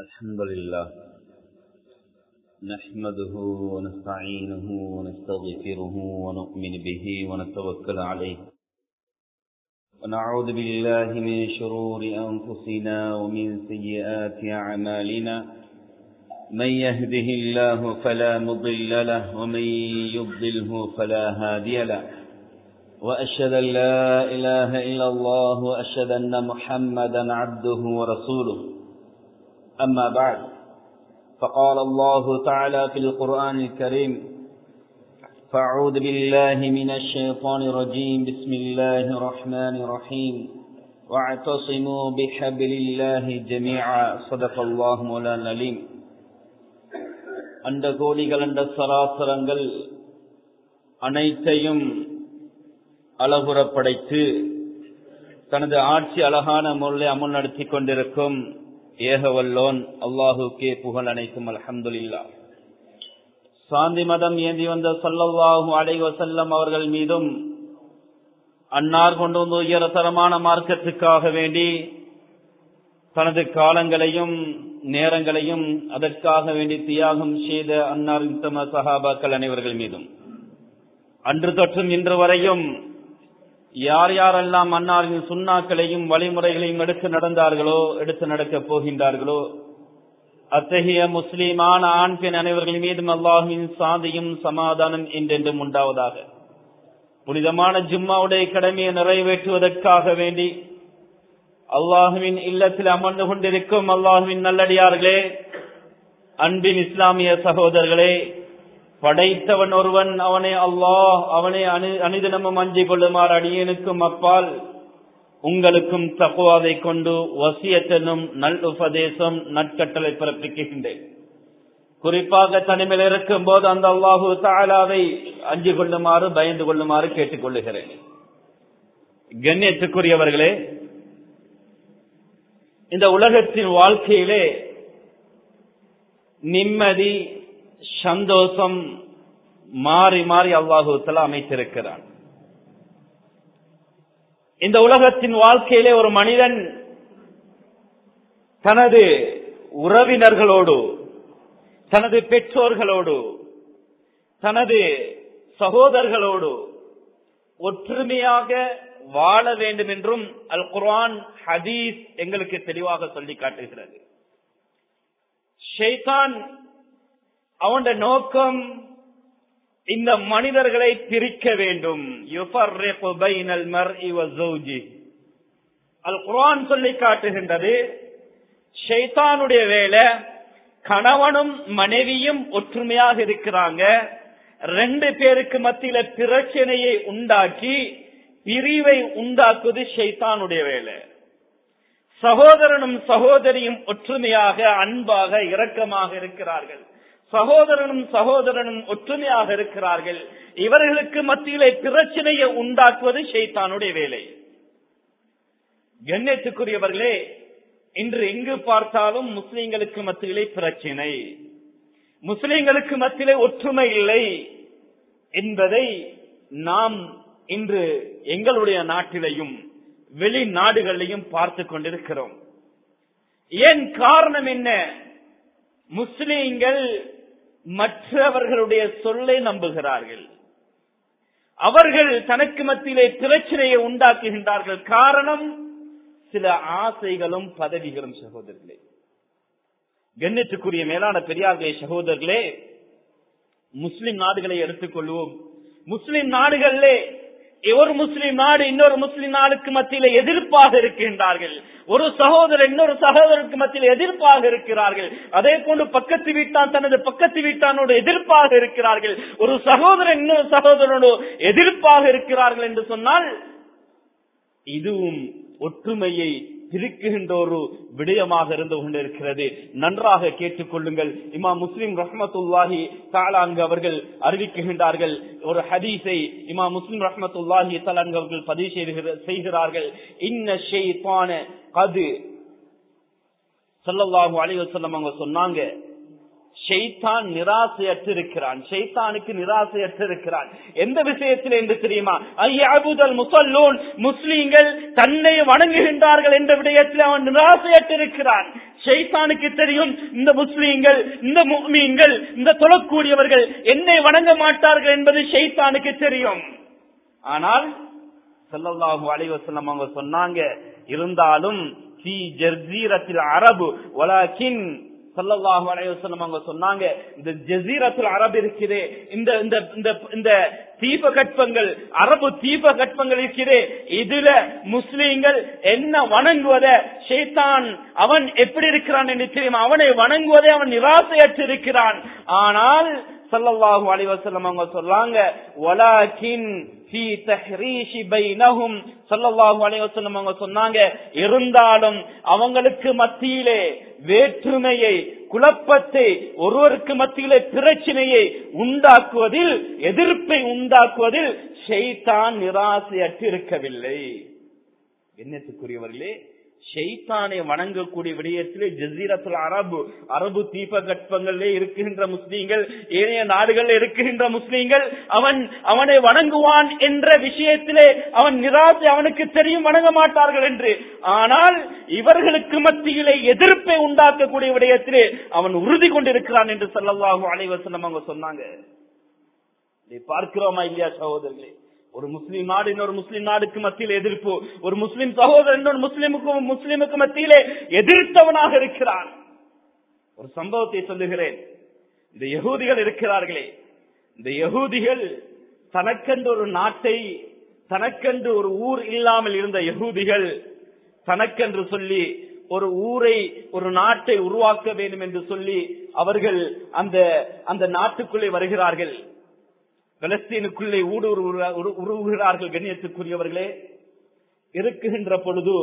الحمد لله. نحمده ونستعينه ونستغفره ونؤمن به ونتوكل عليه. ونعوذ بالله من شرور أنفسنا ومن سيئات أعمالنا. من يهده الله فلا مضل له ومن يضله فلا هادي له. وأشهد أن لا إله إلا الله وأشهد أن محمدا عبده ورسوله. أما بعد فقال الله تعالى في القرآن الكريم فأعوذ بالله من الشيطان الرجيم بسم الله الرحمن الرحيم واعتصموا بحبل الله جميعا صدق الله مولانا العليم அந்த கோடிகள் அந்த சராசரங்கள் அனைத்தையும் அழகுற படைத்து தனது ஆட்சி அழகான முறையில் அமுல் நடத்தி கொண்டிருக்கும் ஏகவல்லோன் அல்லாஹுக்கே புகழ் அனைத்தும் அலமதுல்லா சாந்தி மதம் ஏந்தி வந்த சல்லல்லாஹு அடைவ செல்லம் அவர்கள் மீதும் அன்னார் கொண்டு வந்து உயரதரமான மார்க்கத்துக்காக வேண்டி தனது காலங்களையும் நேரங்களையும் அதற்காக வேண்டி தியாகம் செய்த அன்னார் தம சஹாபாக்கள் அனைவர்கள் மீதும். அன்று தொற்றும் இன்று வரையும் யார் யாரெல்லாம் அன்னாரின் சுண்ணாக்களையும் வழிமுறைகளையும் எடுத்து நடந்தார்களோ எடுத்து நடக்கப் போகின்றார்களோ அத்தகைய முஸ்லீமான ஆண் பெண் அனைவர்கள் மீதும் அல்லாஹின் சாந்தியும் சமாதானம் என்றென்றும் உண்டாவதாக. புனிதமான ஜும்மாவுடைய கடமையை நிறைவேற்றுவதற்காக வேண்டி அல்லாஹுவின் இல்லத்தில் அமர்ந்து கொண்டிருக்கும் அல்லாஹுவின் நல்லடியார்களே அன்பின் இஸ்லாமிய சகோதரர்களே படைத்தவன் ஒருவன் அவனை அல்லாஹ் அவனை அணு அணிதினமும் அஞ்சிக் கொள்ளுமாறு அடியனுக்கும் அப்பால் உங்களுக்கும் தக்குவாதை கொண்டு வசியத்தனும் நல் உபதேசம் நட்கட்டளை பிறப்பிக்கின்றேன். குறிப்பாக தனிமையில் இருக்கும் போது அந்த அல்லாஹு தாலாவை அஞ்சு கொள்ளுமாறு பயந்து கொள்ளுமாறு கேட்டுக் கொள்ளுகிறேன் கண்ணியத்துக்குரியவர்களே இந்த உலகத்தின் வாழ்க்கையிலே நிம்மதி சந்தோஷம் மாறி மாறி அல்லாஹூத்தல அமைத்திருக்கிறான். இந்த உலகத்தின் வாழ்க்கையிலே ஒரு மனிதன் தனது உறவினர்களோடு தனது பெற்றோர்களோடு தனது சகோதரர்களோடு ஒற்றுமையாக வாழ வேண்டும் என்றும் அல் குர்ஆன் ஹதீஸ் எங்களுக்கு தெளிவாக சொல்லி காட்டுகிறது. ஷெய்தான் அவனுடைய நோக்கம் இந்த மனிதர்களை பிரிக்க வேண்டும். அல் குரான் சொல்லி காட்டுகின்றது ஷைத்தானுடைய வேலை கணவனும் மனைவியும் ஒற்றுமையாக இருக்கிறாங்க. ரெண்டு பேருக்கு மத்தியில பிரச்சனையை உண்டாக்கி பிரிவை உண்டாக்குவது ஷைத்தானுடைய வேலை. சகோதரனும் சகோதரியும் ஒற்றுமையாக அன்பாக இரக்கமாக இருக்கிறார்கள். சகோதரனும் சகோதரனும் ஒற்றுமையாக இருக்கிறார்கள். இவர்களுக்கு மத்தியிலே பிரச்சனையை உண்டாக்குவது ஷைத்தானுடைய வேலை. கண்ணியத்துக்குரியவர்களே இன்று எங்கு பார்த்தாலும் முஸ்லிம்களுக்கு மத்தியிலே பிரச்சினை. முஸ்லிம்களுக்கு மத்தியிலே ஒற்றுமை இல்லை என்பதை நாம் இன்று எங்களுடைய நாட்டிலையும் வெளிநாடுகளிலையும் பார்த்து கொண்டிருக்கிறோம். ஏன் காரணம் என்ன? முஸ்லீம்கள் மற்றவர்களுடைய சொல்லை நம்புகிறார்கள். அவர்கள் தனக்கு மத்தியிலே பிரச்சனையை உண்டாக்குகின்றார்கள். காரணம் சில ஆசைகளும் பதவிகளும் சகோதரர்களே. கண்ணியத்துக்குரிய மேலான பெரியார்களே சகோதரர்களே முஸ்லிம் நாடுகளை எடுத்துக்கொள்வோம். முஸ்லிம் நாடுகளிலே ஒரு முஸ்லிம் நாடு இன்னொரு முஸ்லிம் நாடுக்கு மத்தியில எதிர்ப்பாக இருக்கின்றார்கள். ஒரு சகோதரர் இன்னொரு சகோதரருக்கு மத்தியில் எதிர்ப்பாக இருக்கிறார்கள். அதே போன்று பக்கத்து வீட்டான் தனது பக்கத்து வீட்டானோடு எதிர்ப்பாக இருக்கிறார்கள். ஒரு சகோதரர் இன்னொரு சகோதரனோடு எதிர்ப்பாக இருக்கிறார்கள் என்று சொன்னால் இதுவும் ஒற்றுமையை பிரிக்குகின்ற ஒரு விடயமாக இருந்து கொண்டிருக்கிறது. நன்றாக கேட்டுக்கொள்ளுங்கள். இமா முஸ்லிம் ரஹமத்துல்லாஹி தாலாங்கு அவர்கள் அறிவிக்குகின்றார்கள் ஒரு ஹதீஸை இமா முஸ்லிம் ரஹமத்துல்லாஹி தாலாங்கு அவர்கள் பதிவு செய்கிறார்கள். இன்ன ஷெய்தான கது சல்லல்லாஹு அலிவசல்லம் அவங்க சொன்னாங்க. ஷெய்தான் நிராசையற்றிருக்கிறான். ஷெய்தானுக்கு நிராசையற்றிருக்கிறான். எந்த விஷயத்தில் என்று தெரியுமா? ஐயாபுதல் முசல்லூன் முஸ்லீம்கள் தன்னை வணங்குகின்றார்கள் என்ற விடயத்தில் அவன் நிராசையற்றிருக்கிறான். ஷைத்தானுக்கு தெரியும் இந்த முஸ்லீம்கள் இந்த முஸ்லீம்கள் இந்த தொழக்கூடியவர்கள் என்னை வணங்க மாட்டார்கள் என்பது ஷைத்தானுக்கு தெரியும். ஆனால் செல்லல்லாஹு அலைவசல்லம் அவங்க சொன்னாங்க இருந்தாலும் அரபு வலாக்கின் சல்லாஹு அலைஹி அவங்க சொன்னாங்க இந்த ஜசீரத்துல் அரபு இருக்கிறே இந்த இந்த இந்த இந்த தீபகற்பங்கள் அரபு தீபகற்பங்கள் இருக்கிறே இதுல முஸ்லீம்கள் என்ன வணங்குவத ஷேத்தான் அவன் எப்படி இருக்கிறான் என்று தெரியும்? அவனை வணங்குவதை அவன் நிராசையற்று இருக்கிறான். ஆனால் ஸல்லல்லாஹு அலைஹி அவங்க சொல்லாங்க வலாக்கின் சொன்னாங்க இருந்தாலும் அவங்களுக்கு மத்தியிலே வேற்றுமையை குழப்பத்தை ஒருவருக்கு மத்தியிலே பிரச்சனையை உண்டாக்குவதில் எதிர்ப்பை உண்டாக்குவதில் ஷைத்தான் நிராசையற்று இருக்கவில்லை என்னத்துக்குரியவர்களே ஷெய்தானை வணங்கக்கூடிய விடயத்திலே ஜசீரத்துல அரபு அரபு தீபகற்பங்களிலே இருக்கின்ற முஸ்லீம்கள் ஏனைய நாடுகளில் இருக்கின்ற முஸ்லீம்கள் அவன் அவனை வணங்குவான் என்ற விஷயத்திலே அவன் நிராசை அவனுக்கு தெரியும் வணங்க மாட்டார்கள் என்று. ஆனால் இவர்களுக்கு மத்தியிலே எதிர்ப்பை உண்டாக்கக்கூடிய விடயத்திலே அவன் உறுதி கொண்டிருக்கிறான் என்று சொல்லல்லாஹு அலைவசனம் அவங்க சொன்னாங்க. பார்க்கிறோமா இல்லையா சகோதரர்களே? ஒரு முஸ்லீம் நாடு இன்னொரு முஸ்லீம் நாடுக்கு மத்தியில் எதிர்ப்பு. ஒரு முஸ்லீம் சகோதரன் இன்னொரு முஸ்லீமுக்கும் மத்தியிலே எதிர்த்தவனாக இருக்கிறான். ஒரு சம்பவத்தை சொல்லுகிறேன். இந்த யகூதிகள் இருக்கிறார்களே. இந்த யகூதிகள் தனக்கென்று ஒரு நாட்டை தனக்கென்று ஒரு ஊர் இல்லாமல் இருந்த யகூதிகள் தனக்கென்று சொல்லி ஒரு ஊரை ஒரு நாட்டை உருவாக்க வேண்டும் என்று சொல்லி அவர்கள் அந்த அந்த நாட்டுக்குள்ளே வருகிறார்கள். பலஸ்தீனுக்குள்ளே உருவுகிறார்கள் கண்ணியத்துக்குரியவர்களே. இருக்குகின்ற பொழுது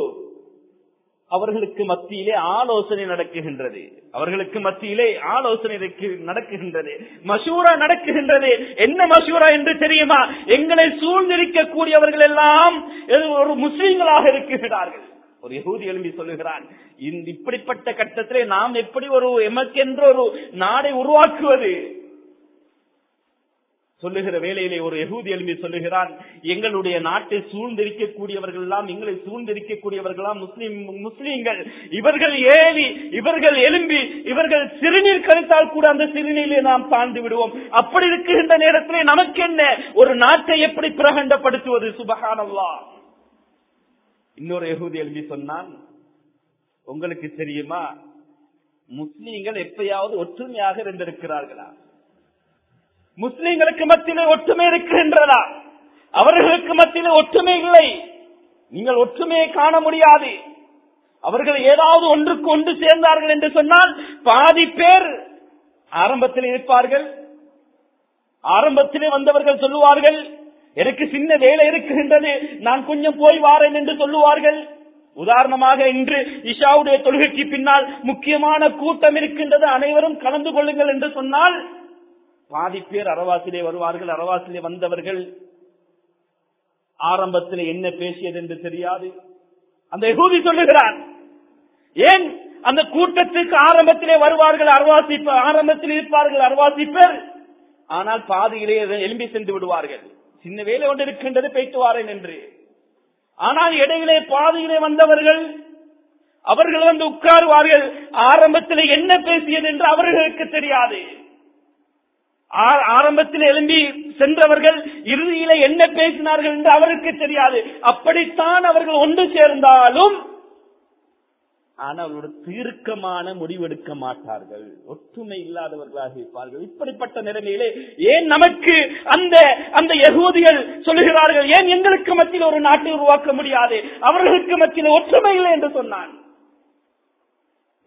அவர்களுக்கு மத்தியிலே ஆலோசனை நடக்குகின்றது. அவர்களுக்கு மத்தியிலே ஆலோசனை நடக்குகின்றது. மசூரா நடக்குகின்றது. என்ன மசூரா என்று தெரியுமா? எங்களை சூழ்ந்திருக்கக்கூடியவர்கள் எல்லாம் ஒரு முஸ்லீம்களாக இருக்குகிறார்கள் ஒரு யகூதி எழும்பி சொல்லுகிறான் இப்படிப்பட்ட கட்டத்திலே நாம் எப்படி ஒரு எமக்கென்ற ஒரு நாடை உருவாக்குவது? சொல்லுகிற வேலையிலே ஒரு எகூதி எழுதி சொல்லுகிறான் எங்களுடைய நாட்டை சூழ்ந்திருக்கக்கூடியவர்கள் எல்லாம் எங்களை சூழ்ந்திருக்கக்கூடியவர்களாம் முஸ்லிம் முஸ்லீம்கள். இவர்கள் ஏறி இவர்கள் எழும்பி இவர்கள் சிறுநீர் கழித்தால் கூட அந்த சிறுநீரிலே நாம் தாழ்ந்து விடுவோம். அப்படி இருக்குகின்ற நேரத்திலே நமக்கு என்ன ஒரு நாட்டை எப்படி பிரகண்டப்படுத்துவது? சுபகானல்லா இன்னொரு எகூதி எழுதி சொன்னான் உங்களுக்கு தெரியுமா? முஸ்லீம்கள் எப்பயாவது ஒற்றுமையாக இருந்திருக்கிறார்களா? முஸ்லீம்களுக்கு மத்தியிலே ஒற்றுமை இருக்கின்றதா? அவர்களுக்கு மத்தியிலே ஒற்றுமை இல்லை. நீங்கள் ஒற்றுமையை காண முடியாது. அவர்கள் ஏதாவது ஒன்றுக்கு ஒன்று சேர்ந்தார்கள் என்று சொன்னால் பாதி பேர் ஆரம்பத்தில் இருப்பார்கள். ஆரம்பத்திலே வந்தவர்கள் சொல்லுவார்கள் எனக்கு சின்ன வேலை இருக்கின்றது நான் கொஞ்சம் போய் வாரேன் என்று சொல்லுவார்கள். உதாரணமாக இன்று இஷாவுடைய தொழுகைக்கு பின்னால் முக்கியமான கூட்டம் இருக்கின்றது. அனைவரும் கலந்து கொள்ளுங்கள் என்று சொன்னால் பாதி பேர் அரவாசிலே வருவார்கள் அரவாசிலே வந்தவர்கள். ஆரம்பத்தில் என்ன பேசியது என்று தெரியாது. அந்த எகூதி சொல்லுகிறார் ஏன் அந்த கூட்டத்துக்கு ஆரம்பத்திலே வருவார்கள் அரவாசி ஆரம்பத்தில் இருப்பார்கள் அரவாசி பேர். ஆனால் பாதியிலே எலும்பி சென்று விடுவார்கள். சின்ன வேலை ஒன்று இருக்கின்றது பேச்சு வாரேன் என்று. ஆனால் இடையிலே பாதியிலே வந்தவர்கள் அவர்கள் வந்து உட்காருவார்கள். ஆரம்பத்தில் என்ன பேசியது என்று அவர்களுக்கு தெரியாது. ஆரம்பத்தில் எழும்பி சென்றவர்கள் இறுதியில என்ன பேசினார்கள் என்று அவருக்கு தெரியாது. அப்படித்தான் அவர்கள் ஒன்று சேர்ந்தாலும் ஆனால் ஒரு தீர்க்கமான முடிவெடுக்க மாட்டார்கள். ஒற்றுமை இல்லாதவர்களாக இருப்பார்கள். இப்படிப்பட்ட நிலைமையிலே ஏன் நமக்கு அந்த அந்த யகூதிகள் சொல்லுகிறார்கள் ஏன் எங்களுக்கு மத்தியில் ஒரு நாட்டை உருவாக்க முடியாது? அவர்களுக்கு மத்தியில் ஒற்றுமை இல்லை என்று சொன்னான்.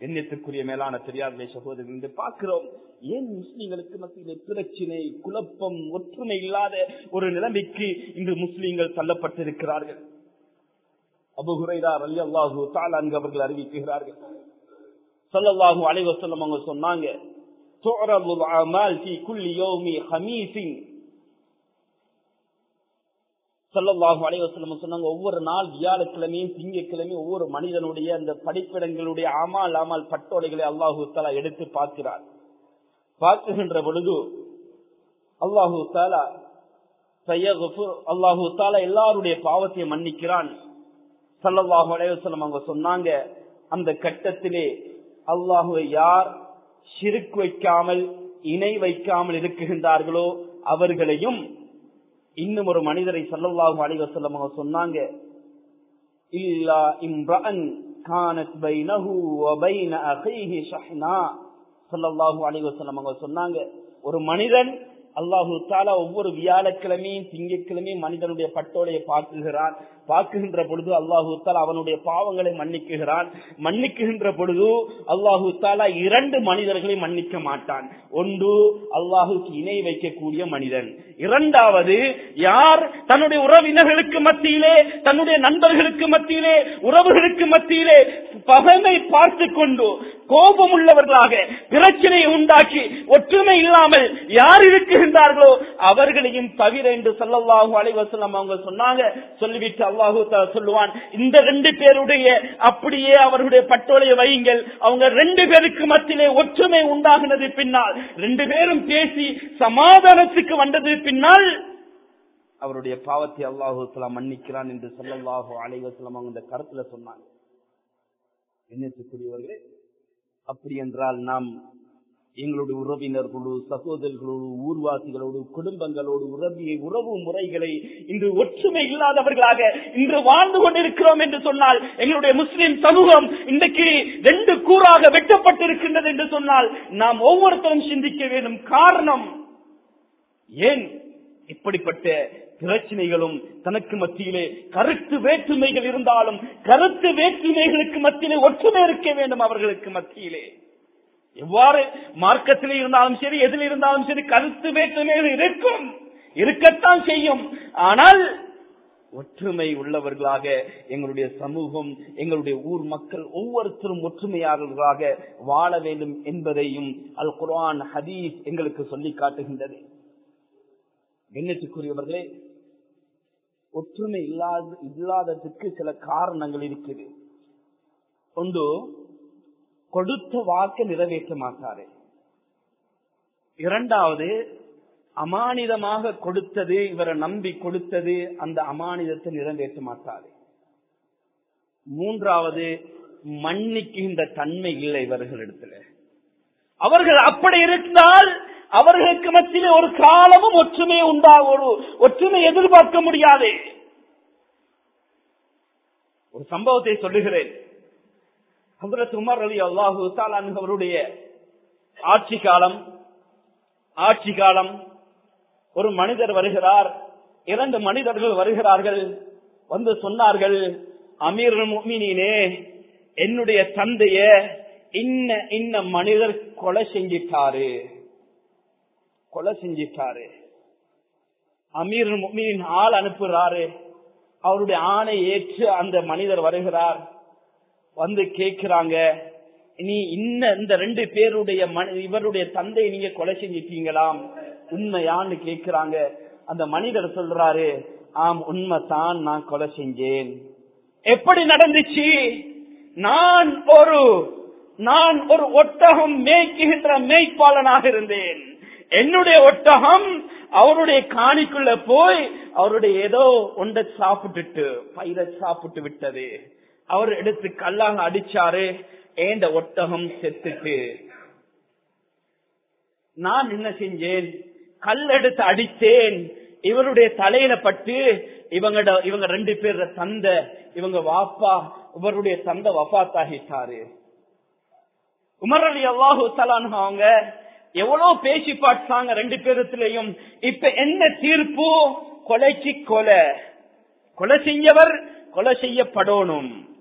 எண்ணத்துக்குரிய மேலான பெரியார்களே சகோதரர்கள் என்று பார்க்கிறோம். ஏன் முஸ்லீம்களுக்கு மத்தியிலே பிரச்சினை குழப்பம் ஒற்றுமை இல்லாத ஒரு நிலைமைக்கு இன்று முஸ்லீம்கள் தள்ளப்பட்டிருக்கிறார்கள். அபுகுரைதார் அலி அல்லாஹு தாலான்கு அவர்கள் அறிவிக்கிறார்கள். சொல்லல்லாஹு அலைவசல்லம் அவங்க சொன்னாங்க சல்லல்லாஹு அலைவசலம் சொன்னாங்க ஒவ்வொரு நாள் வியாழக்கிழமையும் திங்கக்கிழமையும் ஒவ்வொரு மனிதனுடைய அந்த படிப்பிடங்களுடைய அமால் அமால் பட்டோடைகளை அல்லாஹு தாலா எடுத்து பார்க்கிறார். பார்க்குகின்ற பொழுது அல்லாஹு தாலா அல்லாஹு தாலா எல்லாருடைய பாவத்தையும் மன்னிக்கிறான். சல்லல்லாஹு அலைவசலம் அவங்க சொன்னாங்க அந்த கட்டத்திலே அல்லாஹுவை யார் சிறுக்கு வைக்காமல் இணை வைக்காமல் இருக்குகின்றார்களோ அவர்களையும் இன்னும் ஒரு மனிதரை சல்லல்லாஹு அலைஹி வஸல்லம் சொன்னாங்க. இல்லா இம்ரஅன் கானத் பைனஹு வ பைன அഖீஹி ஷஹ்னா. ஸல்லல்லாஹு அலைஹி சொன்னாங்க. ஒரு மனிதன் அல்லாஹு தாலா ஒவ்வொரு வியாழக்கிழமையும் திங்கட்கிழமையும் மனிதனுடைய பட்டோலையை பார்க்குகிறான். பார்க்குகின்ற பொழுது அல்லாஹு தாலா அவனுடைய பாவங்களை மன்னிக்குகிறான். மன்னிக்குகின்ற பொழுது அல்லாஹு தாலா இரண்டு மனிதர்களை மன்னிக்க மாட்டான். ஒன்று அல்லாஹுக்கு இணை வைக்கக்கூடிய மனிதன். இரண்டாவது யார் தன்னுடைய உறவினர்களுக்கு மத்தியிலே தன்னுடைய நண்பர்களுக்கு மத்தியிலே உறவுகளுக்கு மத்தியிலே பகமை பார்த்து கொண்டு கோபம் உள்ளவர்களாக பிரச்சனையை உண்டாக்கி ஒற்றுமை இல்லாமல் யார் இருக்குகின்றார்களோ அவர்களையும் தவிர என்று சொல்லல்லாஹு அலைவசலம் அவங்க சொன்னாங்க. சொல்லிவிட்டு அல்லாஹு சொல்லுவான் இந்த ரெண்டு பேருடைய அப்படியே அவருடைய பட்டோலையை வையுங்கள். அவங்க ரெண்டு பேருக்கு மத்தியிலே ஒற்றுமை உண்டாகினது பின்னால். ரெண்டு பேரும் பேசி சமாதானத்துக்கு வந்தது பின்னால் அவருடைய பாவத்தை அல்லாஹு தஆலா மன்னிக்கிறான் என்று சொல்லல்லாஹு அலைவசலம் அவங்க இந்த கருத்துல சொன்னாங்க. என்னத்துக்குரியவர்களே அப்படி என்றால் நாம் எங்களுடைய உறவினர்களோடு சகோதரர்களோடு ஊர்வாசிகளோடு குடும்பங்களோடு உறவியை உறவு முறைகளை இன்று ஒற்றுமை இல்லாதவர்களாக இன்று வாழ்ந்து கொண்டிருக்கிறோம் என்று சொன்னால் எங்களுடைய முஸ்லிம் சமூகம் இன்றைக்கு ரெண்டு கூறாக வெட்டப்பட்டிருக்கின்றது என்று சொன்னால் நாம் ஒவ்வொருத்தரும் சிந்திக்க வேண்டும் காரணம் ஏன்? இப்படிப்பட்ட பிரச்சனைகளும் தனக்கு மத்தியிலே கருத்து வேற்றுமைகள் இருந்தாலும் கருத்து வேற்றுமைகளுக்கு மத்தியிலே ஒற்றுமை இருக்க வேண்டும் அவர்களுக்கு மத்தியிலே. எவ்வாறு மார்க்கத்தில் இருந்தாலும் சரி எதில் இருந்தாலும் சரி கருத்து வேற்றுமைகள் இருக்கும். இருக்கத்தான் செய்யும். ஆனால் ஒற்றுமை உள்ளவர்களாக எங்களுடைய சமூகம் எங்களுடைய ஊர் மக்கள் ஒவ்வொருத்தரும் ஒற்றுமையாளர்களாக வாழ வேண்டும் என்பதையும் அல் குரான் ஹதீஸ் எங்களுக்கு சொல்லி காட்டுகின்றது. எண்ணத்துக்குரியவர்களே ஒற்றுமை இல்லாத இல்லாததுக்கு சில காரணங்கள் இருக்குது. ஒன்று கொடுத்த வாக்கு நிறைவேற்ற மாட்டாரு இரண்டாவது அமானிதமாக கொடுத்தது இவரை நம்பி கொடுத்தது அந்த அமானிதத்தை நிறைவேற்ற மாட்டாரு மூன்றாவது மன்னிக்கின்ற தன்மை இல்லை இவர்களிடத்துல. அவர்கள் அப்படி இருந்தால் அவர்களுக்கு மத்தியிலே ஒரு காலமும் ஒற்றுமை உண்டா ஒரு ஒற்றுமை எதிர்பார்க்க முடியாது. ஒரு சம்பவத்தை சொல்லுகிறேன். ஹசரத் உமர் அலி அல்லாஹு அவருடைய ஆட்சி காலம் ஆட்சி காலம் ஒரு மனிதர் வருகிறார் இரண்டு மனிதர்கள் வருகிறார்கள் வந்து சொன்னார்கள் அமீர் முமினே என்னுடைய தந்தைய இன்ன இன்ன மனிதர் கொலை செஞ்சிட்டாரு. கொலை செஞ்சிட்டாரு. அமீர் முமினின் ஆள் அனுப்புறாரு. அவருடைய ஆணை ஏற்று அந்த மனிதர் வருகிறார். வந்து கேக்குறாங்க நீ இன்ன இந்த ரெண்டு பேருடைய இவருடைய தந்தையை நீங்க கொலை செஞ்சிட்டீங்களாம் உண்மையான்னு கேக்குறாங்க அந்த மனிதர் சொல்றாரு ஆம் உண்மைதான் நான் கொலை செஞ்சேன். எப்படி நடந்துச்சு? நான் ஒரு நான் ஒரு ஒட்டகம் மேய்க்குகின்ற மேய்ப்பாளனாக இருந்தேன். என்னுடைய ஒட்டகம் அவருடைய காணிக்குள்ள போய் அவருடைய ஏதோ ஒன்றை சாப்பிட்டுட்டு பயிரை சாப்பிட்டு விட்டது. அவர் எடுத்து கல்லாக அடிச்சாரு ஏண்ட ஒட்டகம் செத்துட்டு. நான் என்ன செஞ்சேன்? கல் எடுத்து அடித்தேன். இவருடைய தலையில பட்டு இவங்க இவங்க ரெண்டு பேர் தந்த இவங்க வாப்பா இவருடைய தந்த வபாத்தாகிட்டாரு உமர் அலி அல்லாஹு அவங்க எவ்வளவு பேசி பார்த்தாங்க ரெண்டு பேரத்திலையும். இப்ப என்ன தீர்ப்பு? கொலைக்கு கொலை. கொலை செஞ்சவர் கொலை செய்யப்படணும்.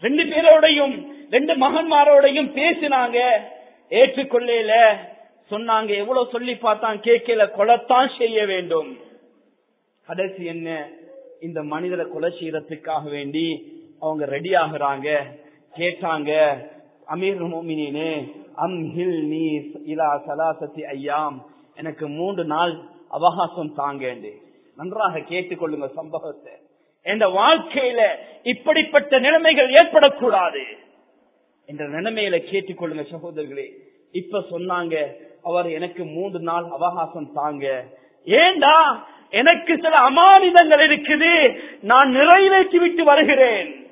ரெண்டு பேரோடையும் ரெண்டு மகன்மாரோடையும் பேசினாங்க. ஏற்றுக்கொள்ளையில சொன்னாங்க எவ்வளவு சொல்லி பார்த்தான் கேட்கல கொலத்தான் செய்ய வேண்டும். கடைசி என்ன? இந்த மனிதரை கொலை செய்யறதுக்காக வேண்டி அவங்க ரெடி ஆகுறாங்க. கேட்டாங்க அமீர் மோமினே அம்ஹில் நீ இலா சலாசத்தி ஐயாம். எனக்கு மூன்று நாள் அவகாசம் தாங்கேண்டு. நன்றாக கேட்டுக்கொள்ளுங்க சம்பவத்தை. என்ற வாழ்க்கையில இப்படிப்பட்ட நிலைமைகள் ஏற்படக்கூடாது என்ற நிலைமையில கேட்டுக்கொள்ளுங்க சகோதரர்களே. இப்ப சொன்னாங்க அவர் எனக்கு மூன்று நாள் அவகாசம் தாங்க. ஏண்டா? எனக்கு சில அமானிதங்கள் இருக்குது. நான் நிறைவேற்றி விட்டு வருகிறேன்.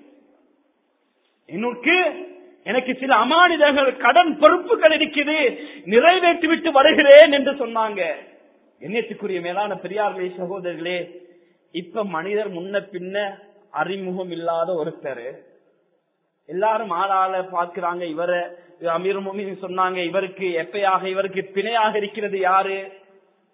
எனக்கு எனக்கு சில அமானிதங்கள் கடன் பொறுப்புகள் இருக்குது. நிறைவேற்றி விட்டு வருகிறேன் என்று சொன்னாங்க. எண்ணத்துக்குரிய மேலான பெரியார்களே சகோதரர்களே இப்ப மனிதர் முன்ன பின்ன அறிமுகம் இல்லாத ஒருத்தர். எல்லாரும் ஆளாள பாக்குறாங்க இவரை அமீர் மோமின் சொன்னாங்க இவருக்கு எப்பையாக இவருக்கு பிணையாக இருக்கிறது யாரு?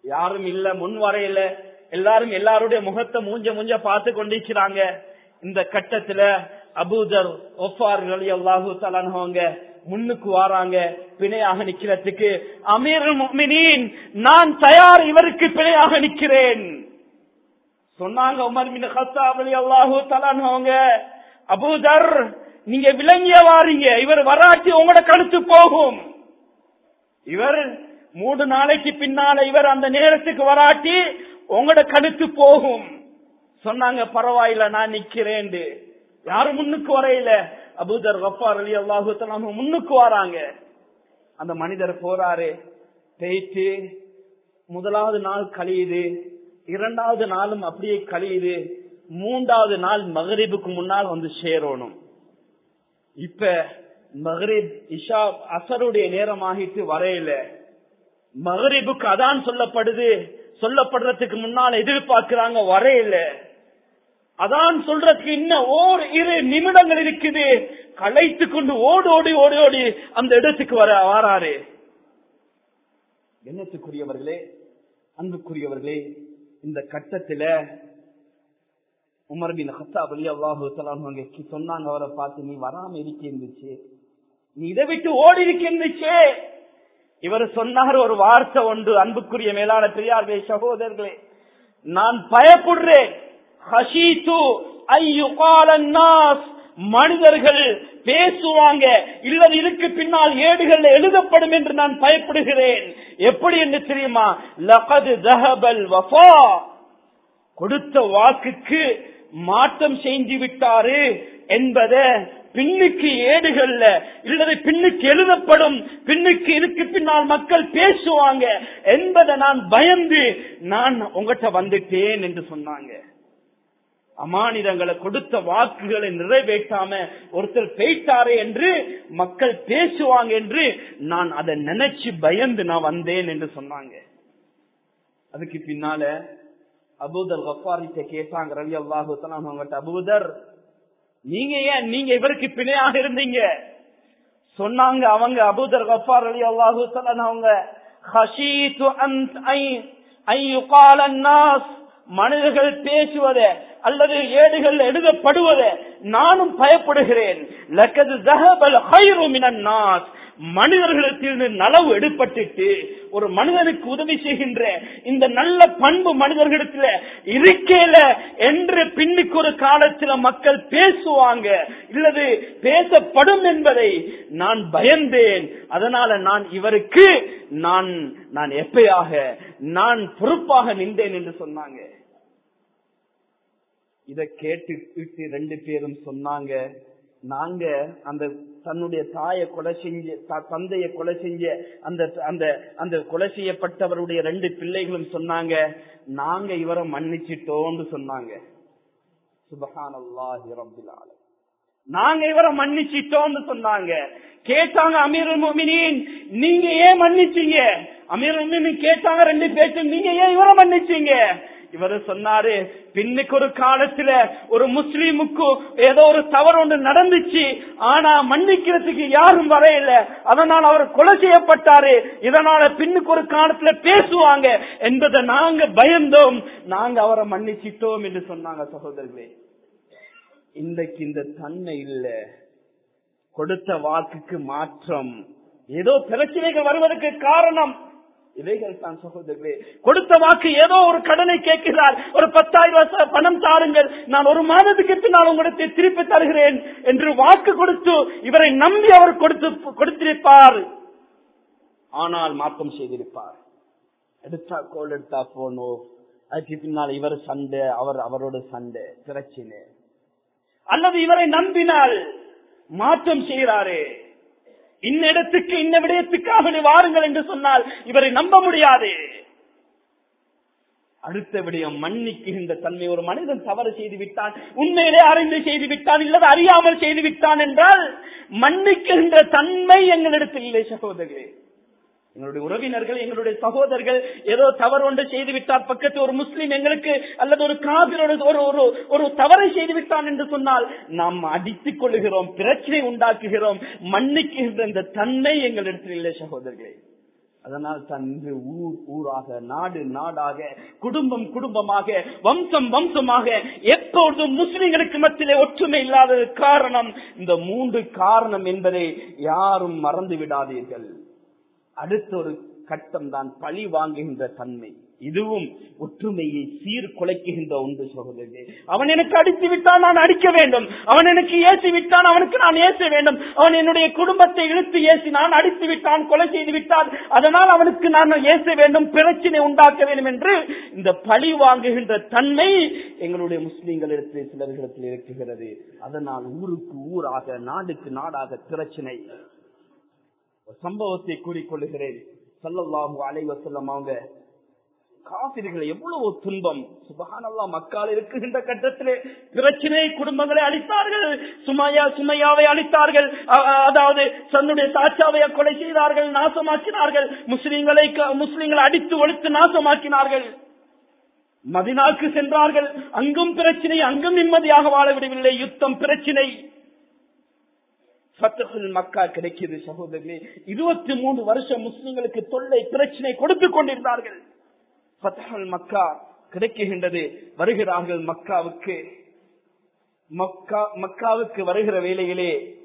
யாரும் இல்ல முன் வரையில. எல்லாரும் எல்லாருடைய முகத்தை மூஞ்ச மூஞ்ச பார்த்து கொண்டிருக்கிறாங்க. இந்த கட்டத்துல அபூதர் ஒஃபார் அல்லாஹு தலானவங்க முன்னுக்கு வாராங்க பிணையாக நிக்கிறதுக்கு. அமீர் நான் தயார் இவருக்கு பிணையாக நிக்கிறேன். சொன்னாங்க உமர் மின் ஹத்தாப் அலி அல்லாஹு தலானவங்க அபூதர் நீங்க விளங்கிய வாரீங்க இவர் வராட்டி உங்களோட கழுத்து போகும். இவர் மூணு நாளைக்கு பின்னால இவர் அந்த நேரத்துக்கு வராட்டி உங்களோட கழுத்து போகும். சொன்னாங்க பரவாயில்ல நான் நிக்கிறேன் யாரும் முன்னுக்கு வரையில? அபூதர் கஃபார் அலி அல்லாஹு முன்னுக்கு வராங்க. அந்த மனிதர் போறாரு போயிட்டு முதலாவது நாள் கழியுது. இரண்டாவது நாளும் அப்படியே கழியுது. மூன்றாவது நாள் மகரிபுக்கு முன்னால் வந்து சேரணும். இப்ப மகரீப் இஷா அசருடைய நேரம் ஆகிட்டு வரையில மகரிபுக்கு அதான் சொல்லப்படுது. சொல்லப்படுறதுக்கு முன்னால் எதிர்பார்க்கிறாங்க வரையில. அதான் சொல்றதுக்கு இன்னும் ஓர் இரு நிமிடங்கள் இருக்குது. களைத்து கொண்டு ஓடி ஓடி ஓடி ஓடி அந்த இடத்துக்கு வர வாராரு. எண்ணத்துக்குரியவர்களே அன்புக்குரியவர்களே இந்த கட்டத்துல உமர்பின் ஹத்தாப் அலி அல்லாஹு சொன்னாங்க அவரை பார்த்து நீ வராம இருக்கிருந்துச்சு நீ இதை விட்டு ஓடி இருக்கிருந்துச்சு இவர் சொன்னார் ஒரு வார்த்தை ஒன்று அன்புக்குரிய மேலான பெரியார்களே சகோதரர்களே. நான் பயப்படுறேன். மனிதர்கள் பேசுவாங்க இல்லது இதுக்கு பின்னால் ஏடுகள் எழுதப்படும் என்று நான் பயப்படுகிறேன். எப்படி என்று தெரியுமா? லகது தஹபல் வஃபா. கொடுத்த வாக்குக்கு மாற்றம் செஞ்சு விட்டாரு என்பத பின்னுக்கு ஏடுகள்ல இல்லது பின்னுக்கு எழுதப்படும் பின்னுக்கு இதுக்கு பின்னால் மக்கள் பேசுவாங்க என்பதை நான் பயந்து நான் உங்ககிட்ட வந்துட்டேன் என்று சொன்னாங்க. அமானிதங்களை கொடுத்த வாக்குகளை நிறைவேற்றாம ஒருத்தர் பேய்த்தாரே என்று மக்கள் பேசுவாங்க என்று நான் அதை நினைச்சு பயந்து நான் வந்தேன் என்று சொன்னாங்க. அதுக்கு பின்னால அபூதர் கஃபாரிட்ட கேட்டாங்க ரவி அல்லாஹு அவங்கள்ட்ட அபூதர் நீங்க ஏன் நீங்க இவருக்கு பிணையாக இருந்தீங்க? சொன்னாங்க அவங்க அபூதர் வப்பார் ரவி அல்லாஹு அவங்க ஹஷீத்து அன்த் ஐ ஐ யுகால மனிதர்கள் பேசுவதே அல்லது ஏடுகள் எழுதப்படுவதே நானும் பயப்படுகிறேன். மனிதர்களுக்கு மனிதர்களிடத்திலிருந்து நலவு எடுப்பட்டுட்டு ஒரு மனிதனுக்கு உதவி செய்கின்ற இந்த நல்ல பண்பு மனிதர்களிடத்துல இருக்கேல என்று பின்னுக்கு ஒரு காலத்துல மக்கள் பேசுவாங்க. இல்லது பேசப்படும் என்பதை நான் பயந்தேன். அதனால நான் இவருக்கு நான் நான் எப்பயாக நான் பொறுப்பாக நின்றேன் என்று சொன்னாங்க. இத கேட்டு ரெண்டு பேரும் சொன்னாங்க. நாங்க அந்த தன்னுடைய தாயை கொலை செஞ்ச தந்தைய கொலை செஞ்ச அந்த அந்த அந்த கொலை செய்யப்பட்டவருடைய ரெண்டு பிள்ளைகளும் சொன்னாங்க நாங்க இவரை மன்னிச்சிட்டோம்னு சொன்னாங்க. சுபஹானல்லாஹி ரப்பில் ஆலமீன். நாங்க இவரை மன்னிச்சிட்டோம்னு சொன்னாங்க. கேட்டாங்க அமீர் மோமினின் நீங்க ஏன் மன்னிச்சீங்க? அமீர் மோமினின் கேட்டாங்க ரெண்டு பேச்சும் நீங்க ஏன் இவரை மன்னிச்சீங்க? இவரு சொன்னாரு பின்னுக்கு ஒரு காலத்துல ஒரு முஸ்லீமுக்கு ஏதோ ஒரு தவறு ஒன்று நடந்துச்சு. ஆனா மன்னிக்கிறதுக்கு யாரும் வரையில. அதனால் அவர் கொலை செய்யப்பட்டாரு. இதனால பின்னுக்கு ஒரு காலத்துல பேசுவாங்க. என்பதை நாங்க பயந்தோம். நாங்க அவரை மன்னிச்சிட்டோம் என்று சொன்னாங்க சகோதரர்களே. இன்றைக்கு இந்த தன்மை இல்ல. கொடுத்த வாக்குக்கு மாற்றம். ஏதோ பிரச்சனைகள் வருவதற்கு காரணம். இவைகள் தான் சகோதரர்களே கொடுத்த வாக்கு ஏதோ ஒரு கடனை கேட்கிறார். ஒரு பத்தாயிரம் ரூபாய் பணம் தாருங்கள். நான் ஒரு மாதத்துக்கு பின்னால் உங்களுக்கு திருப்பி தருகிறேன் என்று வாக்கு கொடுத்து இவரை நம்பி அவர் கொடுத்து கொடுத்திருப்பார். ஆனால் மாற்றம் செய்திருப்பார். எடுத்தா கோல் எடுத்தா போனோ. அதுக்கு பின்னால் இவர் சண்டை அவர் அவரோட சண்டை பிரச்சினை. அல்லது இவரை நம்பினால் மாற்றம் செய்கிறாரே. இன்னிடத்துக்கு இன்ன விடயத்துக்காக வாருங்கள் என்று சொன்னால் இவரை நம்ப முடியாது. அடுத்த விடயம் மன்னிக்குகின்ற தன்மை. ஒரு மனிதன் தவறு செய்து விட்டான் உண்மையிலே அறிந்து செய்து விட்டான் இல்லது அறியாமல் செய்து விட்டான் என்றால் மன்னிக்கின்ற தன்மை எங்களிடத்தில் இல்லை சகோதரே எங்களுடைய உறவினர்கள் எங்களுடைய சகோதரர்கள் ஏதோ தவறு ஒன்று செய்து விட்டார் பக்கத்து ஒரு முஸ்லீம் எங்களுக்கு அல்லது ஒரு காபிரோட ஒரு ஒரு ஒரு தவறை செய்து விட்டான் என்று சொன்னால் நாம் அடித்துக் கொள்ளுகிறோம் பிரச்சனை உண்டாக்குகிறோம் மன்னிக்கின்ற இந்த தன்மை எங்களிடத்தில் இல்லை சகோதரர்களே. அதனால் தான் இன்று ஊர் ஊராக நாடு நாடாக குடும்பம் குடும்பமாக வம்சம் வம்சமாக எப்பொழுதும் முஸ்லிம்களுக்கு மத்தியிலே ஒற்றுமை இல்லாதது காரணம் இந்த மூன்று காரணம் என்பதை யாரும் மறந்து விடாதீர்கள். அடுத்த ஒரு கட்டம் தான் பழி வாங்குகின்ற தன்மை. இதுவும் ஒற்றுமையை சீர்குலைக்குகின்ற ஒன்று சகோதரர்களே. அவன் எனக்கு அடித்து விட்டான் நான் அடிக்க வேண்டும். அவன் எனக்கு ஏசி விட்டான் அவனுக்கு நான் ஏச வேண்டும். அவன் என்னுடைய குடும்பத்தை இழுத்து ஏசி நான் அடித்து விட்டான் கொலை செய்து விட்டான். அதனால் அவனுக்கு நான் ஏச வேண்டும் பிரச்சனை உண்டாக்க வேண்டும் என்று இந்த பழி வாங்குகின்ற தன்மை எங்களுடைய முஸ்லீம்களிடத்தில் சிலர்களிடத்தில் இருக்குகிறது அதனால் ஊருக்கு ஊராக நாடுக்கு நாடாக பிரச்சனை. சம்பவத்தை கூறிக்கொள்ளுகிறேன். சல்லல்லாஹு அலைவசல்லம் அவங்க காசிரிகளை எவ்வளவு துன்பம். சுபகானல்லா மக்கள் இருக்குகின்ற கட்டத்திலே பிரச்சனை குடும்பங்களை அளித்தார்கள் சுமையா சுமையாவை அளித்தார்கள் அதாவது தன்னுடைய சாச்சாவை கொலை செய்தார்கள் நாசமாக்கினார்கள். முஸ்லிம்களை க- முஸ்லிம்களை அடித்து ஒழித்து நாசமாக்கினார்கள். மதினாக்கு சென்றார்கள். அங்கும் பிரச்சனை அங்கும் நிம்மதியாக வாழ விடவில்லை. யுத்தம் பிரச்சனை. மக்கா கிடைக்கிறது சகோதரர்களே. இருபத்தி மூன்று வருஷம் முஸ்லிம்களுக்கு தொல்லை பிரச்சனை கொடுத்துக் கொண்டிருந்தார்கள். மக்கா கிடைக்குகின்றது வருகிறார்கள் மக்காவுக்கு. மக்கா மக்காவுக்கு வருகிற வேலையிலே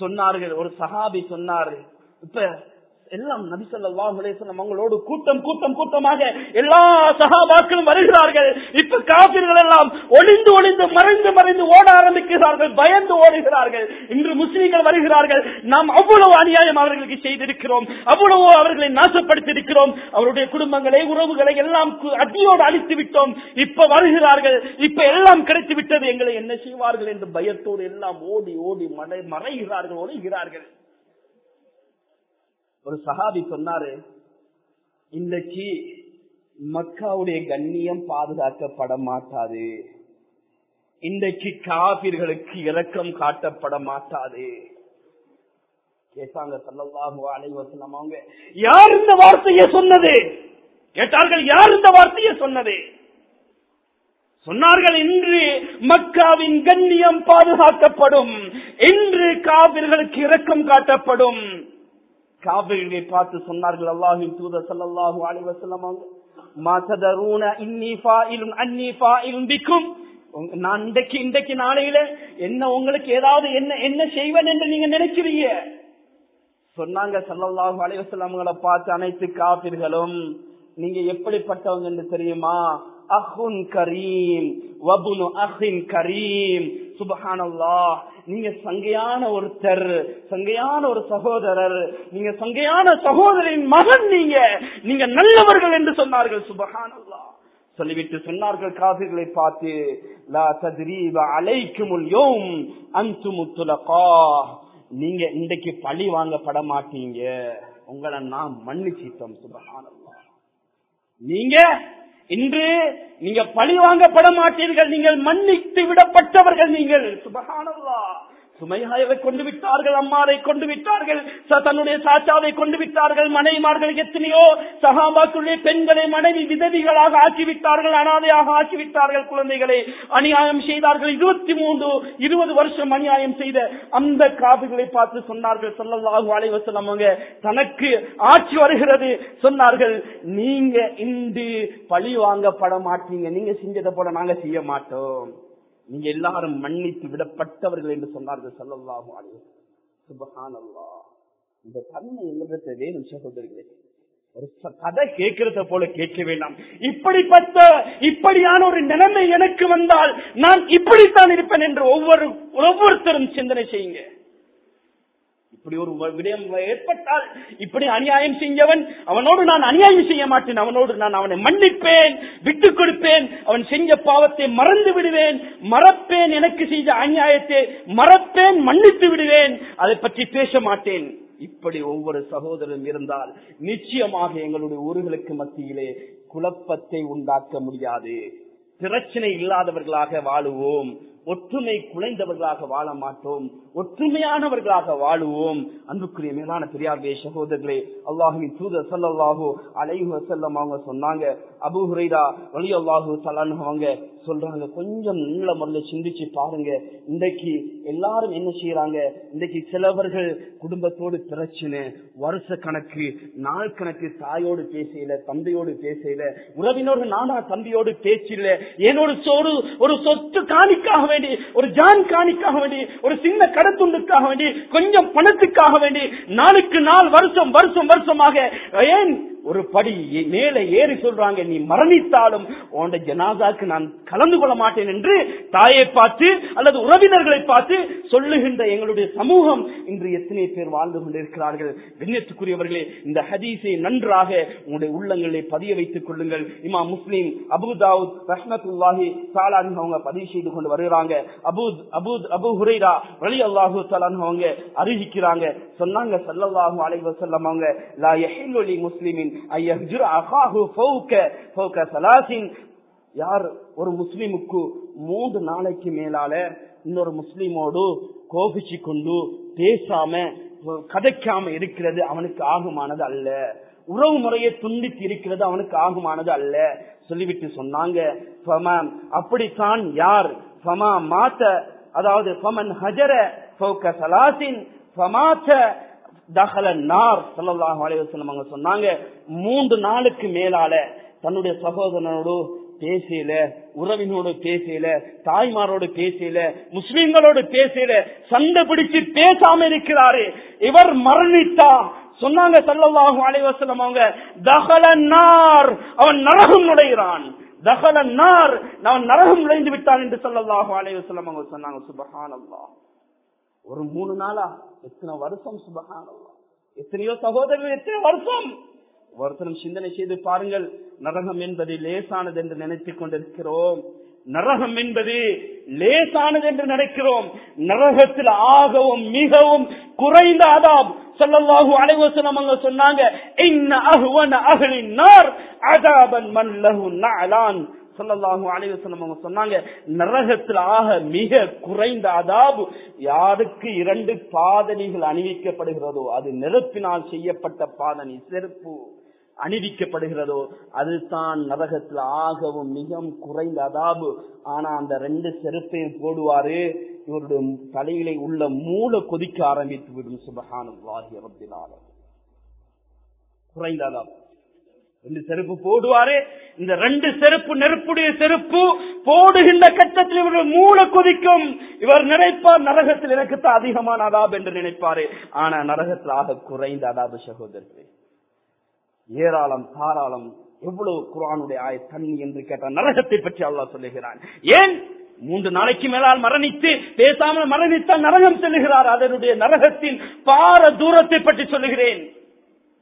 சொன்னார்கள் ஒரு சஹாபி சொன்னார் இப்ப எல்லாம் நபிசல்லாஹு அவங்களோடு கூட்டம் கூட்டம் கூட்டமாக எல்லா சகாபாக்களும் வருகிறார்கள். இப்ப காபிர்கள் எல்லாம் ஒளிந்து ஒளிந்து மறைந்து மறைந்து ஓட ஆரம்பிக்கிறார்கள் பயந்து ஓடுகிறார்கள். இன்று முஸ்லீம்கள் வருகிறார்கள். நாம் அவ்வளவு அநியாயம் அவர்களுக்கு செய்திருக்கிறோம். அவ்வளவு அவர்களை நாசப்படுத்தியிருக்கிறோம். அவருடைய குடும்பங்களை உறவுகளை எல்லாம் அடியோடு அழித்து விட்டோம். இப்ப வருகிறார்கள். இப்ப எல்லாம் கிடைத்து விட்டது. எங்களை என்ன செய்வார்கள் என்று பயத்தோடு எல்லாம் ஓடி ஓடி மறை மறைகிறார்கள் ஒழுகிறார்கள். ஒரு சஹாபி சொன்னாரு இன்றைக்கு மக்காவுடைய கண்ணியம் பாதுகாக்கப்பட மாட்டாது. இன்றைக்கு காபிர்களுக்கு இரக்கம் காட்டப்பட மாட்டாது. கேட்டாங்க சல்லல்லாஹு அலைஹி அவங்க. யார் இந்த வார்த்தையை சொன்னது? கேட்டார்கள் யார் இந்த வார்த்தையை சொன்னது? சொன்னார்கள் இன்று மக்காவின் கண்ணியம் பாதுகாக்கப்படும். இன்று காவிர்களுக்கு இரக்கம் காட்டப்படும். காவிரிகளை பார்த்து சொன்னார்கள் அல்லாஹின் தூதர் ஸல்லல்லாஹு அலைஹி வஸல்லம் அவங்க மா ததரூன இன்னி ஃபாயிலுன் அன்னி நான் இன்றைக்கு இன்றைக்கு நாளையில என்ன உங்களுக்கு ஏதாவது என்ன என்ன செய்வேன் என்று நீங்க நினைக்கிறீங்க? சொன்னாங்க சல்லல்லாஹு அலைஹி பார்த்து அனைத்து காபிர்களும் நீங்க எப்படிப்பட்டவங்க என்று தெரியுமா? அஹுன் கரீம் வபுனு அஹின் கரீம். சுபஹானல்லாஹ். நீங்க சங்கையான ஒருத்தர் சங்கையான ஒரு சகோதரர் நீங்க சங்கையான சகோதரின் மகன் நீங்க. நீங்க நல்லவர்கள் என்று சொன்னார்கள் சுபஹானல்லாஹ். சொல்லிவிட்டு சொன்னார்கள் காபிர்களை பார்த்து லா தத்ரீப அலைக்குமுல் யோம் அன்துமு முத்துலகா நீங்க இன்றைக்கு பழி வாங்கப்பட மாட்டீங்க. உங்களை நான் மன்னிச்சிட்டோம் சுபகானல்லா நீங்க இன்று நீங்க பழி வாங்கப்பட மாட்டீர்கள் நீங்கள் மன்னித்து விடப்பட்டவர்கள் நீங்கள். சுபகானல்லா சுமையாயவை கொண்டு விட்டார்கள் அம்மாரை கொண்டு விட்டார்கள் ச- தன்னுடைய சாச்சாவை கொண்டு விட்டார்கள் மனைவிமார்கள் எத்தனையோ சகாபாக்குள்ளே பெண்களை மனைவி விதவிகளாக ஆக்கிவிட்டார்கள் அனாதையாக ஆக்கிவிட்டார்கள் குழந்தைகளை. அநியாயம் செய்தார்கள். இருபத்தி மூன்று இருபது வருஷம் அநியாயம் செய்த அந்த காதுகளை பார்த்து சொன்னார்கள் சொல்லல்லாஹு அலைவசம் அவங்க தனக்கு ஆட்சி வருகிறது. சொன்னார்கள் நீங்க இன்று பழி வாங்கப்பட மாட்டீங்க. நீங்க செஞ்சதை போல நாங்க செய்ய மாட்டோம். நீங்க எல்லாரும் மன்னித்து விடப்பட்டவர்கள் என்று சொன்னார்கள் சல்லல்லாஹு அலைஹி சுபஹானல்லாஹ். இந்த தன்மை எங்களிடத்தை வேணும் சகோதரிகளே ஒரு ச- கதை கேட்கிறத போல கேட்க வேண்டாம். இப்படிப்பட்ட இப்படியான ஒரு நிலைமை எனக்கு வந்தால் நான் இப்படித்தான் இருப்பேன் என்று ஒவ்வொரு ஒவ்வொருத்தரும் சிந்தனை செய்யுங்க. இப்படி ஒரு விடயம் ஏற்பட்டால் இப்படி அநியாயம் செஞ்சவன் அவனோடு நான் அநியாயம் செய்ய மாட்டேன் அவனோடு நான் அவனை மன்னிப்பேன் விட்டுக் கொடுப்பேன் அவன் செஞ்ச பாவத்தை மறந்து விடுவேன் மறப்பேன் எனக்கு செய்த அநியாயத்தை மறப்பேன் மன்னித்து விடுவேன் அதை பற்றி பேச மாட்டேன். இப்படி ஒவ்வொரு சகோதரரும் இருந்தால் நிச்சயமாக எங்களுடைய ஊர்களுக்கு மத்தியிலே குழப்பத்தை உண்டாக்க முடியாது. பிரச்சனை இல்லாதவர்களாக வாழுவோம். ஒற்றுமை குலைந்தவர்களாக வாழ மாட்டோம். ஒற்றுமையானவர்களாக வாழுவோம். அன்புக்குரிய மேலான பெரியார்களே சகோதரர்களே அல்லாஹுவின் தூதர் சல்லாஹூ அலைஹு வசல்லம் அவங்க சொன்னாங்க. அபு ஹுரைரா வலி அல்லாஹூ சலான்னு அவங்க சொல்றாங்க. கொஞ்சம் நீள முறையில சிந்திச்சு பாருங்க. இன்றைக்கு எல்லாரும் என்ன செய்யறாங்க இன்றைக்கு சிலவர்கள் குடும்பத்தோடு பிரச்சனை வருஷ கணக்கு நாள் கணக்கு தாயோடு பேசல தந்தையோடு பேசல உறவினோடு நானா தம்பியோடு பேசல ஏனோடு சோறு ஒரு சொத்து காணிக்காக வேண்டி ஒரு ஜான் காணிக்காக வேண்டி ஒரு சின்ன கடத்துண்டுக்காக வேண்டி கொஞ்சம் பணத்துக்காக வேண்டி நாளுக்கு நாள் வருஷம் வருஷம் வருஷமாக ஏன் ஒரு படி மேலே ஏறி சொல்றாங்க நீ மரணித்தாலும் உன்ட ஜனாதாக்கு நான் கலந்து கொள்ள மாட்டேன் என்று தாயை பார்த்து அல்லது உறவினர்களை பார்த்து சொல்லுகின்ற எங்களுடைய சமூகம் இன்று எத்தனை பேர் வாழ்ந்து கொண்டிருக்கிறார்கள். கண்ணியத்துக்குரியவர்களே இந்த ஹதீஸை நன்றாக உங்களுடைய உள்ளங்களை பதிய வைத்துக் கொள்ளுங்கள். இமா முஸ்லீம் அபுதாவுத் ரஹ்மத்துல்லாஹி சாலான் அவங்க பதிவு செய்து கொண்டு வருகிறாங்க. அபூத் அபு அபு ஹுரைரா வலி அல்லாஹு சலான் அவங்க அறிவிக்கிறாங்க. சொன்னாங்க சல்லல்லாஹு அலைஹி அவங்க லா எஹில் லி முஸ்லிமின் யார் ஒரு முஸ்லிமுக்கு மூன்று நாளைக்கு மேலால இன்னொரு முஸ்லிமோடு கோபிச்சு கொண்டு பேசாம கதைக்காம இருக்கிறது அவனுக்கு ஆகுமானது அல்ல. உறவு முறையை துண்டித்து இருக்கிறது அவனுக்கு ஆகுமானது அல்ல. சொல்லிவிட்டு சொன்னாங்க அப்படித்தான் யார்? மாத்த அதாவது தகல நார் சல்லாஹ் அலைவசம் அவங்க சொன்னாங்க மூன்று நாளுக்கு மேலால தன்னுடைய சகோதரனோடு பேசல உறவினோடு பேசல தாய்மாரோடு பேசல முஸ்லிம்களோடு பேசல சண்டை பிடிச்சு பேசாம இருக்கிறாரு இவர் மரணித்தா சொன்னாங்க சல்லல்லாஹு அலைவசம் அவங்க தகல நார் அவன் நரகம் நுழைகிறான். தகல நார் அவன் நரகம் நுழைந்து விட்டான் என்று சல்லல்லாஹு அலைவசம் அவங்க சொன்னாங்க சுபஹான் ஒரு மூணு நாளா? எத்தனை வருஷம் சுபகானல்லா. எத்தனையோ சகோதரர்கள் எத்தனை வருஷம்? ஒருத்தரும் சிந்தனை செய்து பாருங்கள் நரகம் என்பது லேசானது என்று நினைத்துக் கொண்டிருக்கிறோம். நரகம் என்பது லேசானது என்று நினைக்கிறோம். நரகத்தில் ஆகவும் மிகவும் குறைந்த அதாம் சொல்லல்லாஹு அலைவசனம் அங்க சொன்னாங்க இன்ன அகுவன் அகலின் நார் அதாபன் மன் லஹு சொல்லல்லாஹு அலைவசனம் அவங்க சொன்னாங்க நரகத்தில் ஆக மிக குறைந்த அதாபு யாருக்கு இரண்டு பாதணிகள் அணிவிக்கப்படுகிறதோ அது நெருப்பினால் செய்யப்பட்ட பாதணி செருப்பு அணிவிக்கப்படுகிறதோ அதுதான் நரகத்தில் ஆகவும் மிகவும் குறைந்த அதாபு. ஆனா அந்த ரெண்டு செருப்பையும் போடுவாரு இவருடைய தலையிலே உள்ள மூளை கொதிக்க ஆரம்பித்து விடும். சுபகானுல்லாஹி ரப்பினால குறைந்த அதாபு. ரெண்டு செருப்பு போடுவாரு. இந்த ரெண்டு செருப்பு நெருப்புடைய செருப்பு போடுகின்ற கட்டத்தில் இவர்கள் மூளை கொதிக்கும். இவர் நினைப்பார் நரகத்தில் எனக்குத்தான் அதிகமான அதாப் என்று நினைப்பாரு. ஆனா நரகத்தில் ஆக குறைந்த அதாபு சகோதரர்களே. ஏராளம் தாராளம் எவ்வளவு குரானுடைய ஆய தண்ணி என்று கேட்டால் நரகத்தை பற்றி அல்லாஹ் சொல்லுகிறான். ஏன்? மூன்று நாளைக்கு மேலால் மரணித்து பேசாமல் மரணித்தால் நரகம் செல்லுகிறார். அதனுடைய நரகத்தின் பார தூரத்தை பற்றி சொல்லுகிறேன்.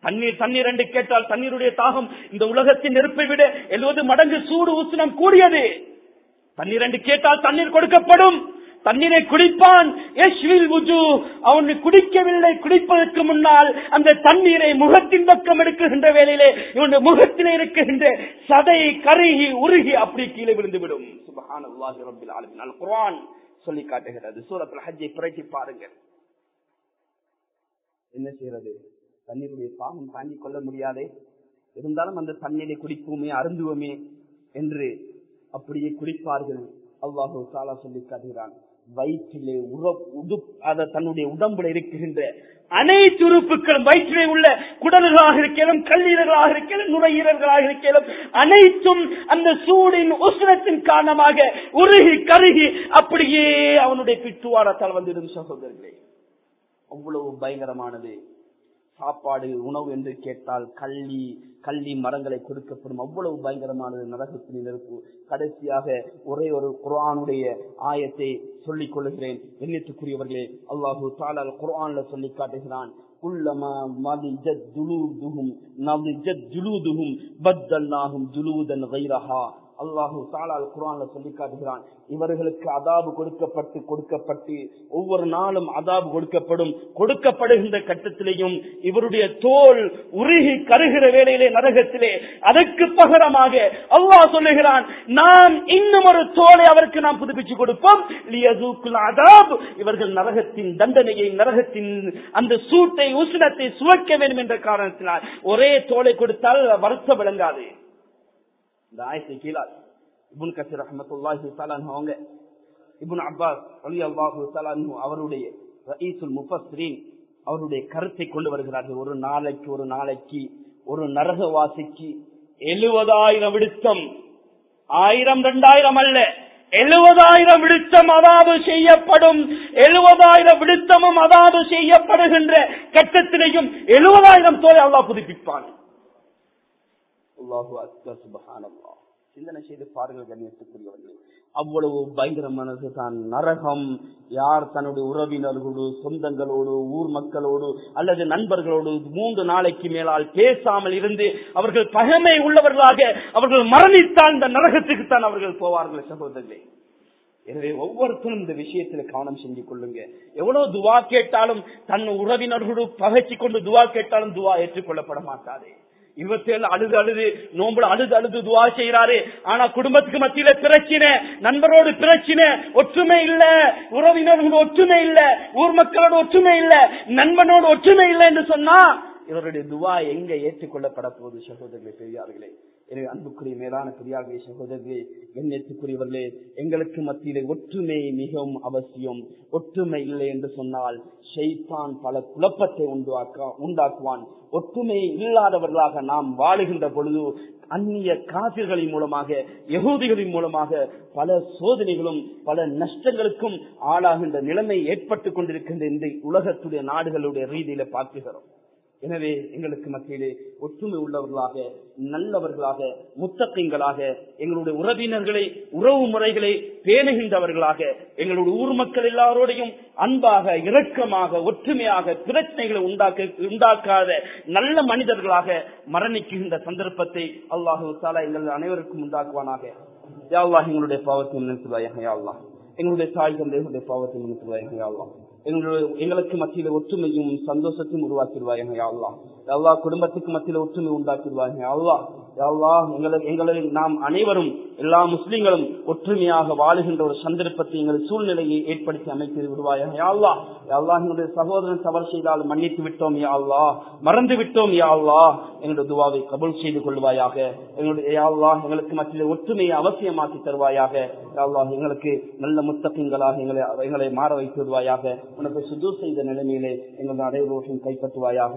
தண்ணீர் தண்ணீர் என்று கேட்டால் தண்ணீருடைய தாகம் இந்த உலகத்தின் நெருப்பை விட எழுபது மடங்கு சூடு உஷ்ணம் கூடியது. தண்ணீர் என்று கேட்டால் தண்ணீர் கொடுக்கப்படும். தண்ணீரை குடிப்பான். அவன் குடிக்கவில்லை குடிப்பதற்கு முன்னால் அந்த தண்ணீரை முகத்தின் பக்கம் எடுக்குகின்ற வேலையிலே இவனுடைய முகத்திலே இருக்குகின்ற சதை கருகி உருகி அப்படி கீழே விழுந்துவிடும். சுபஹானல்லாஹி ரப்பில் சொல்லி காட்டுகிறது. சூரத்தில் ஹஜ்ஜை புரட்டி பாருங்கள். என்ன செய்யறது தண்ணீருடைய பாவம் தாங்கிக் கொள்ள முடியாதே. இருந்தாலும் அந்த தண்ணீரை குடிப்போமே அருந்துவோமே என்று அப்படியே குடிப்பார்கள். அவ்வாறு சாலா சொல்லி காட்டுகிறான். வயிற்றிலே உற தன்னுடைய உடம்புல இருக்குகின்ற அனைத்து உறுப்புகளும் வயிற்றிலே உள்ள குடல்களாக இருக்கலாம் கல்லீரர்களாக இருக்கலாம் நுரையீரர்களாக இருக்கலாம் அனைத்தும் அந்த சூடின் உஷ்ணத்தின் காரணமாக உருகி கருகி அப்படியே அவனுடைய பிட்டுவாரத்தால் வந்துடும் சகோதரர்களே. அவ்வளவு பயங்கரமானது. சாப்பாடு உணவு என்று கேட்டால் கள்ளி கள்ளி மரங்களை கொடுக்கப்படும். அவ்வளவு பயங்கரமானது நரகத்தின் நெருப்பு கடைசியாக ஒரே ஒரு குரானுடைய ஆயத்தை சொல்லிக் கொள்ளுகிறேன் எண்ணத்துக்குரியவர்களே அல்லாஹு தாலால் குரான்ல சொல்லி காட்டுகிறான். குல்லமா மலிஜத் ஜுலூதுஹும் அல்லாஹு குரான்ல சொல்லி காட்டுகிறான். இவர்களுக்கு அதாபு கொடுக்கப்பட்டு கொடுக்கப்பட்டு ஒவ்வொரு நாளும் அதாபு கொடுக்கப்படும். கொடுக்கப்படுகின்ற கட்டத்திலேயும் இவருடைய தோல் உருகி கருகிற வேலையிலே நரகத்திலே அதற்கு பகரமாக அல்லாஹ் சொல்லுகிறான் நாம் இன்னும் ஒரு தோலை அவருக்கு நாம் புதுப்பிச்சு கொடுப்போம். லியசூக்குல் அதாப் இவர்கள் நரகத்தின் தண்டனையை நரகத்தின் அந்த சூட்டை உஷ்ணத்தை சுவைக்க வேண்டும் என்ற காரணத்தினால் ஒரே தோலை கொடுத்தால் வருத்த விளங்காது. இந்த ஆயத்தை கீழால் இபுன் கசீர் ரஹமத்துல்லாஹி சலான் அவங்க இபுன் அப்பாஸ் ரலியல்லாஹு சலான் அவருடைய ரஈசுல் முஃபஸ்ரீன் அவருடைய கருத்தை கொண்டு வருகிறார்கள் ஒரு நாளைக்கு ஒரு நாளைக்கு ஒரு நரகவாசிக்கு எழுபதாயிரம் விடுத்தம் ஆயிரம் ரெண்டாயிரம் அல்ல எழுபதாயிரம் விடுத்தம் அதாவது செய்யப்படும் எழுபதாயிரம் விடுத்தமும் அதாவது செய்யப்படுகின்ற கட்டத்திலையும் எழுபதாயிரம் தோலை அல்லா புதுப்பிப்பான் சிந்தனை செய்து பாருங்கள் கண்ணியத்துக்குரியவர்களே. அவ்வளவு பயங்கரமானது தான் நரகம். யார் தன்னுடைய உறவினர்களோடு சொந்தங்களோடு ஊர் மக்களோடு அல்லது நண்பர்களோடு மூன்று நாளைக்கு மேலால் பேசாமல் இருந்து அவர்கள் பகமை உள்ளவர்களாக அவர்கள் மரணித்தால் இந்த நரகத்துக்கு தான் அவர்கள் போவார்கள் சகோதரர்களே. எனவே ஒவ்வொருத்தரும் இந்த விஷயத்துல கவனம் செஞ்சு கொள்ளுங்க. எவ்வளவு துவா கேட்டாலும் தன் உறவினர்களோடு பகைச்சு கொண்டு துவா கேட்டாலும் துவா ஏற்றுக்கொள்ளப்பட மாட்டாதே. இருபத்தேழு அழுது அழுது நோம்புல அழுது அழுது துவா செய்யறாரு ஆனா குடும்பத்துக்கு மத்தியில பிரச்சினை நண்பரோடு பிரச்சினை ஒற்றுமை இல்ல. உறவினர்களோட ஒற்றுமை இல்ல. ஊர் மக்களோட ஒற்றுமை இல்ல. நண்பனோட ஒற்றுமை இல்லை என்று சொன்னா இவருடைய துவா எங்க ஏற்றுக்கொள்ளப்பட போகுது சகோதரர்களே பெரியார்களே? எனவே அன்புக்குரிய மேலான பெரியார்களே சகோதரர்களே எண்ணத்துக்குரியவர்களே எங்களுக்கு மத்தியிலே ஒற்றுமை மிகவும் அவசியம். ஒற்றுமை இல்லை என்று சொன்னால் ஷெய்தான் பல குழப்பத்தை உண்டாக்க உண்டாக்குவான். ஒற்றுமை இல்லாதவர்களாக நாம் வாழுகின்ற பொழுது அந்நிய காசிர்களின் மூலமாக யகூதிகளின் மூலமாக பல சோதனைகளும் பல நஷ்டங்களுக்கும் ஆளாகின்ற நிலைமை ஏற்பட்டுக் கொண்டிருக்கின்ற இந்த உலகத்துடைய நாடுகளுடைய ரீதியில பார்க்கிறோம். எனவே எங்களுக்கு மத்தியிலே ஒற்றுமை உள்ளவர்களாக நல்லவர்களாக முத்தக்கைங்களாக எங்களுடைய உறவினர்களை உறவு முறைகளை பேணுகின்றவர்களாக எங்களுடைய ஊர் மக்கள் எல்லாரோடையும் அன்பாக இரக்கமாக ஒற்றுமையாக பிரச்சனைகளை உண்டாக்க உண்டாக்காத நல்ல மனிதர்களாக மரணிக்குகின்ற சந்தர்ப்பத்தை அல்லாஹு தாலா எங்கள் அனைவருக்கும் உண்டாக்குவானாக. யாழ்லாஹ் எங்களுடைய பாவத்தை நினைத்துவாயாக எங்களுடைய தாய் தந்தைகளுடைய பாவத்தை நினைத்துவாயாக யாழ்லாம் எங்களுக்கு மத்தியில ஒற்றுமையும் சந்தோஷத்தையும் உருவாக்கிடுவாங்க அல்லா எல்லா குடும்பத்துக்கு மத்தியில ஒற்றுமை உண்டாக்கிடுவாங்க அல்லா எங்களை எங்களை நாம் அனைவரும் எல்லா முஸ்லிம்களும் ஒற்றுமையாக வாழுகின்ற ஒரு சந்தர்ப்பத்தை எங்கள் சூழ்நிலையை ஏற்படுத்தி அமைத்து விடுவாயாக. யாழ்லா யாழ்லா எங்களுடைய சகோதரன் தவறு செய்தால் மன்னித்து விட்டோம் யாழ்லா மறந்து விட்டோம் யாழ்லா எங்களுடைய துவாவை கபூல் செய்து கொள்வாயாக. எங்களுடைய யாழ்லா எங்களுக்கு மத்தியில் ஒற்றுமையை அவசியமாக்கி தருவாயாக. யாழ்லா எங்களுக்கு நல்ல முத்தகங்களாக எங்களை எங்களை மாற வைத்து விடுவாயாக. உனக்கு சுதூர் செய்த நிலைமையிலே எங்களுடைய அனைவரோஷம் கைப்பற்றுவாயாக.